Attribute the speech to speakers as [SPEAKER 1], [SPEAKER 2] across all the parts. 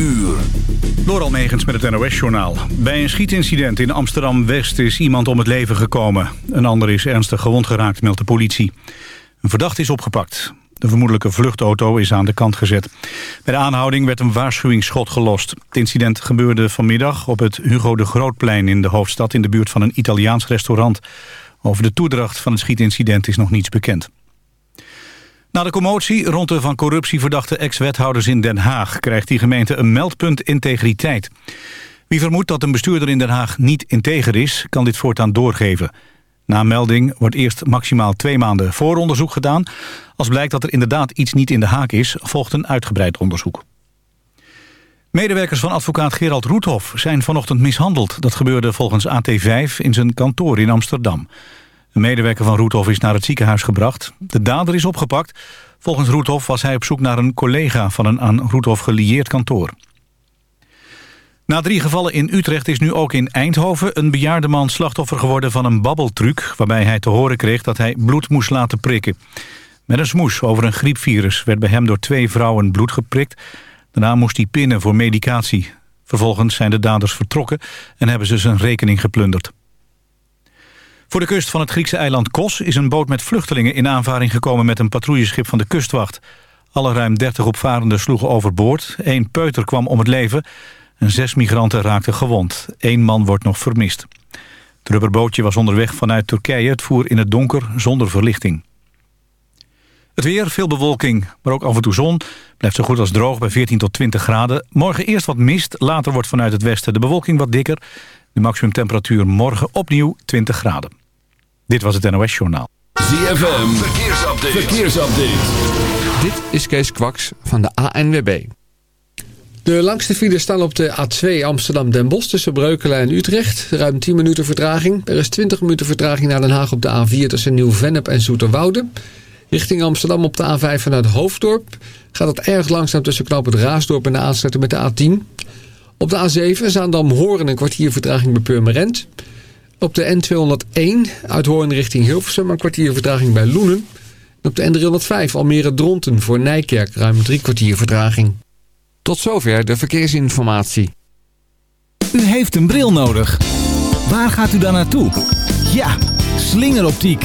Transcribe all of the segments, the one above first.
[SPEAKER 1] uur. Door met het NOS-journaal. Bij een schietincident in Amsterdam-West is iemand om het leven gekomen. Een ander is ernstig gewond geraakt, meldt de politie. Een verdachte is opgepakt. De vermoedelijke vluchtauto is aan de kant gezet. Bij de aanhouding werd een waarschuwingsschot gelost. Het incident gebeurde vanmiddag op het Hugo de Grootplein in de hoofdstad... in de buurt van een Italiaans restaurant. Over de toedracht van het schietincident is nog niets bekend. Na de commotie rond de van corruptie verdachte ex-wethouders in Den Haag... krijgt die gemeente een meldpunt integriteit. Wie vermoedt dat een bestuurder in Den Haag niet integer is... kan dit voortaan doorgeven. Na melding wordt eerst maximaal twee maanden vooronderzoek gedaan. Als blijkt dat er inderdaad iets niet in de haak is... volgt een uitgebreid onderzoek. Medewerkers van advocaat Gerald Roethoff zijn vanochtend mishandeld. Dat gebeurde volgens AT5 in zijn kantoor in Amsterdam. Een medewerker van Roethoff is naar het ziekenhuis gebracht. De dader is opgepakt. Volgens Roethoff was hij op zoek naar een collega van een aan Roethoff gelieerd kantoor. Na drie gevallen in Utrecht is nu ook in Eindhoven... een bejaarde man slachtoffer geworden van een babbeltruc... waarbij hij te horen kreeg dat hij bloed moest laten prikken. Met een smoes over een griepvirus werd bij hem door twee vrouwen bloed geprikt. Daarna moest hij pinnen voor medicatie. Vervolgens zijn de daders vertrokken en hebben ze zijn rekening geplunderd. Voor de kust van het Griekse eiland Kos is een boot met vluchtelingen in aanvaring gekomen met een patrouilleschip van de kustwacht. Alle ruim 30 opvarenden sloegen overboord. Eén peuter kwam om het leven en zes migranten raakten gewond. Eén man wordt nog vermist. Het rubberbootje was onderweg vanuit Turkije. Het voer in het donker zonder verlichting. Het weer, veel bewolking, maar ook af en toe zon. Blijft zo goed als droog bij 14 tot 20 graden. Morgen eerst wat mist, later wordt vanuit het westen de bewolking wat dikker. De maximumtemperatuur morgen opnieuw 20 graden. Dit was het NOS Journaal.
[SPEAKER 2] ZFM, verkeersupdate. verkeersupdate.
[SPEAKER 3] Dit is Kees Kwaks van de ANWB. De langste files staan op de A2 Amsterdam-Den Bosch tussen Breukelen en Utrecht. Ruim 10 minuten vertraging. Er is 20 minuten vertraging naar Den Haag op de A4 tussen Nieuw-Vennep en Zoeterwoude. Richting Amsterdam op de A5 vanuit Hoofddorp gaat het erg langzaam tussen Knoop het Raasdorp en de aansluiting met de A10. Op de A7 Zaandam-Horen een kwartier vertraging bij Purmerend. Op de N201 uit Hoorn richting Hilversum een kwartier vertraging bij Loenen. En op de N305 Almere-Dronten voor Nijkerk ruim drie kwartier vertraging. Tot zover de verkeersinformatie.
[SPEAKER 4] U heeft een bril nodig. Waar gaat u dan naartoe? Ja, slingeroptiek.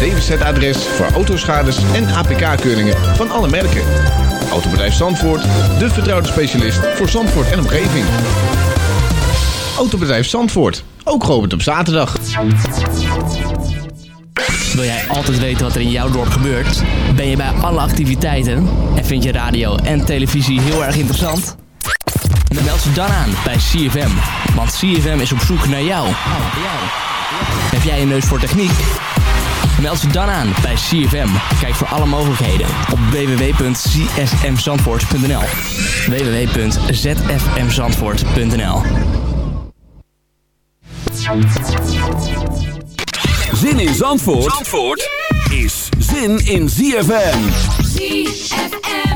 [SPEAKER 5] DWZ-adres voor autoschades en APK-keuringen van alle merken. Autobedrijf Zandvoort, de vertrouwde specialist voor Zandvoort en omgeving. Autobedrijf Zandvoort, ook geopend op zaterdag.
[SPEAKER 6] Wil jij altijd weten wat er in jouw dorp gebeurt? Ben je bij alle activiteiten? En vind je radio en televisie heel erg interessant? Dan meld ze dan aan bij CFM. Want CFM is op zoek naar jou. Heb jij een neus voor techniek? Meld ze dan aan bij CFM. Kijk voor alle mogelijkheden op www.csmzandvoort.nl www.zfmzandvoort.nl
[SPEAKER 2] Zin in Zandvoort, Zandvoort is zin in ZFM.
[SPEAKER 7] ZFM.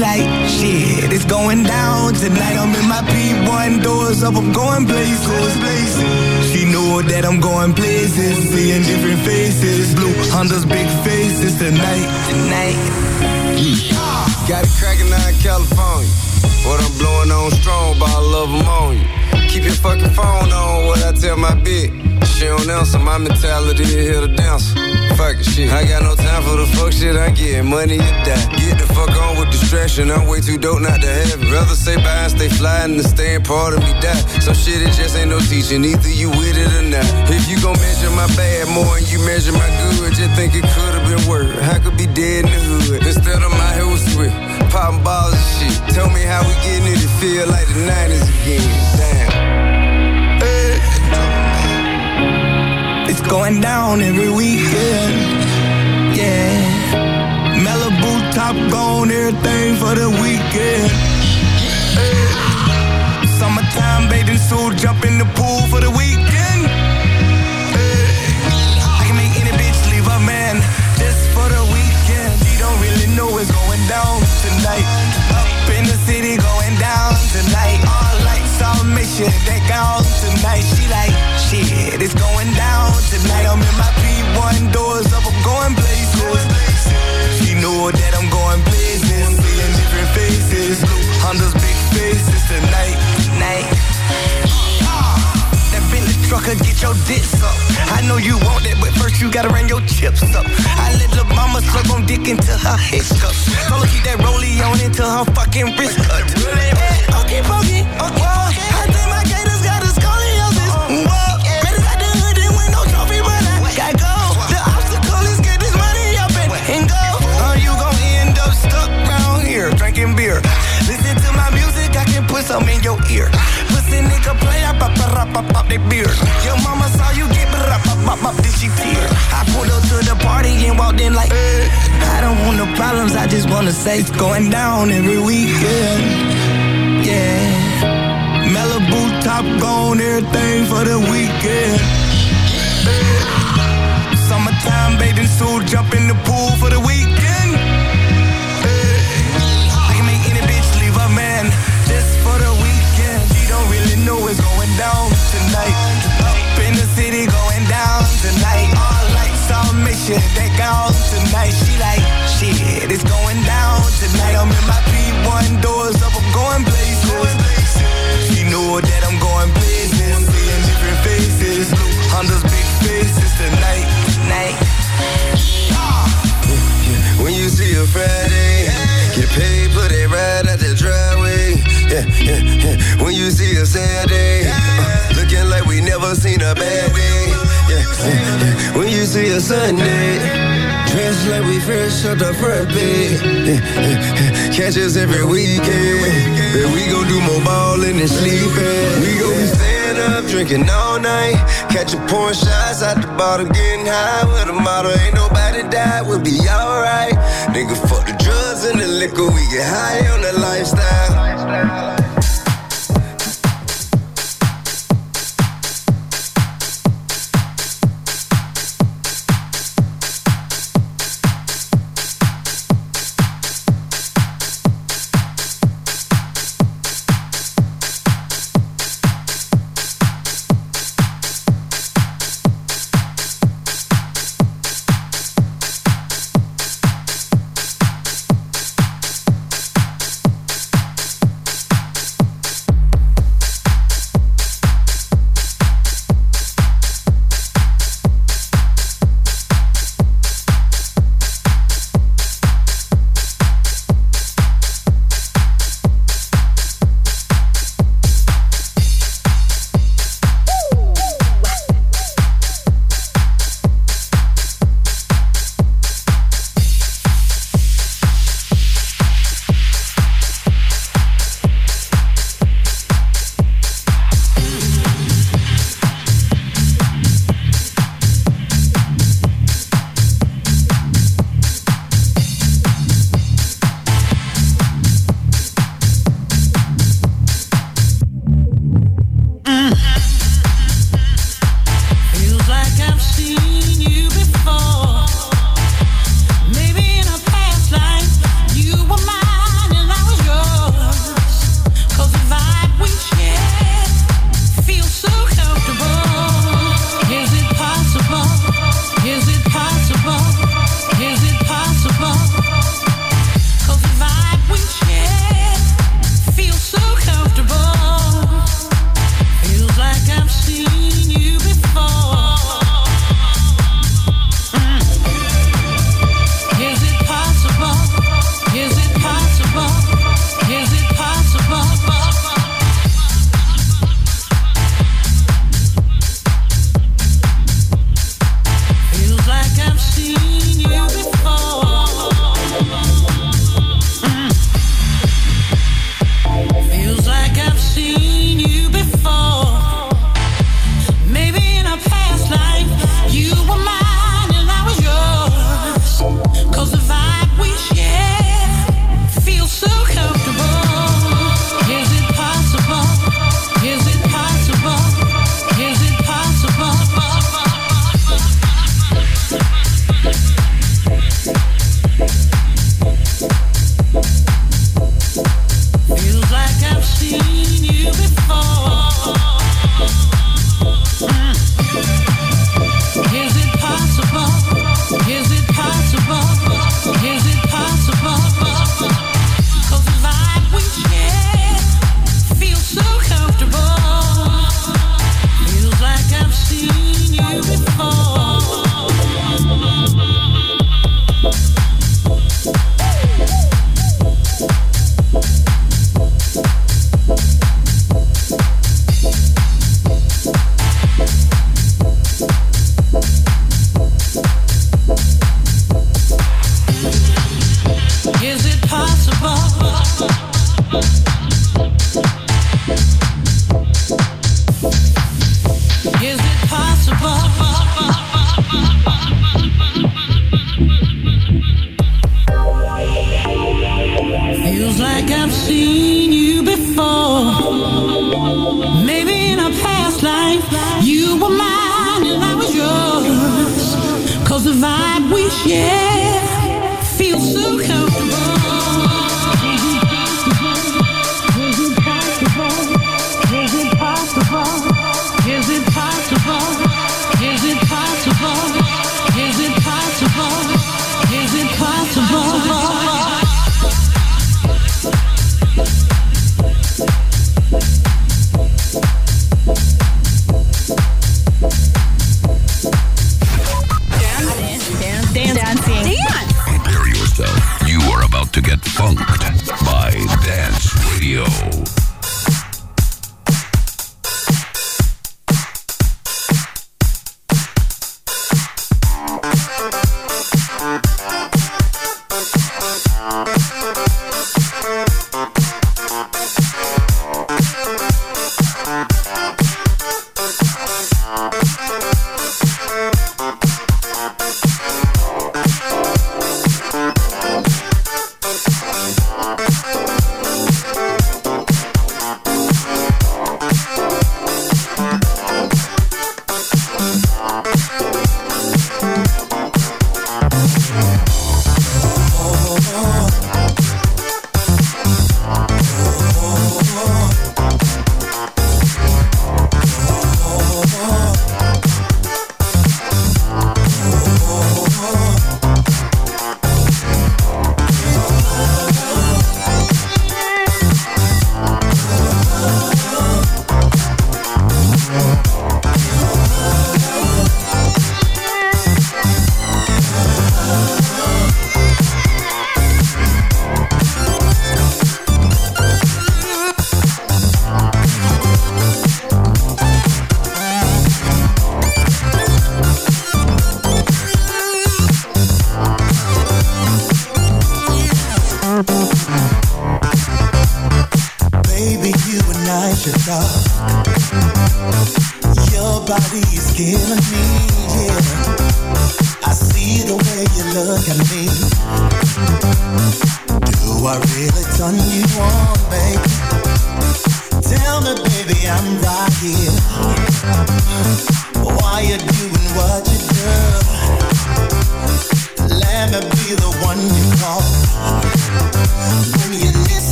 [SPEAKER 8] Like, shit, it's going down tonight. I'm in my P1 doors up, I'm going places. She know that I'm going places, seeing different faces. Blue Honda's big faces tonight, tonight.
[SPEAKER 9] Got it cracking out in California. What I'm blowing on strong, but I love them on you. Keep your fucking phone on, what I tell my bitch. She don't answer, my mentality is here to dance. Shit. I got no time for the fuck shit, I get money or die. Get the fuck on with distraction, I'm way too dope not to have it. Rather say bye and stay fly in part of me die. Some shit, it just ain't no teaching, either you with it or not. If you gon' measure my bad more than you measure my good, just think it could've been worse. I could be dead in the hood, instead I'm out here with Swift. Popping balls and shit. Tell me how we getting it to feel like the 90s again. Damn.
[SPEAKER 8] Going down every weekend. Yeah. Malibu top gone, everything for the weekend. Yeah. Summertime bathing suit, jump in the pool for the weekend. Yeah. I can make any bitch leave a man just for the weekend. She don't really know what's going down tonight. Up in the city, going down tonight. All lights off, make they gone tonight. She like, shit, it's going down tonight. I'm in my P1 doors up, I'm going places. She know that I'm going places, seeing different faces. Honda's big faces tonight, tonight. That Bentley trucker get your dicks up. I know you want that, but first you gotta run your chips up. I let the mama suck on dick into her hiccups. Told her keep that rollie on until her fucking wrist cut. Yeah, okay, pokey, okay, pokey. Some in your ear. Pussy nigga play, I pop, pop, pop, pop they beard. Your mama saw you get, but pop, pop, pop, did she tear? I pulled up to the party and walked in like. I don't want no problems, I just wanna say it's going down every weekend. Yeah. Malibu top gone, everything for the weekend. Summertime bathing suit, jump in the pool for the A
[SPEAKER 9] Saturday, uh, looking like we never seen a bad day. Yeah, yeah. When you see a Sunday, dressed like we fresh out the front page. Yeah. Catch us every weekend. We gon' do more ballin' and sleeping. We gon' be staying up, drinking all night. Catching pouring shots out the bottle, getting high with a model. Ain't nobody died, we'll be alright. Nigga, fuck the drugs and the liquor, we get high on the lifestyle.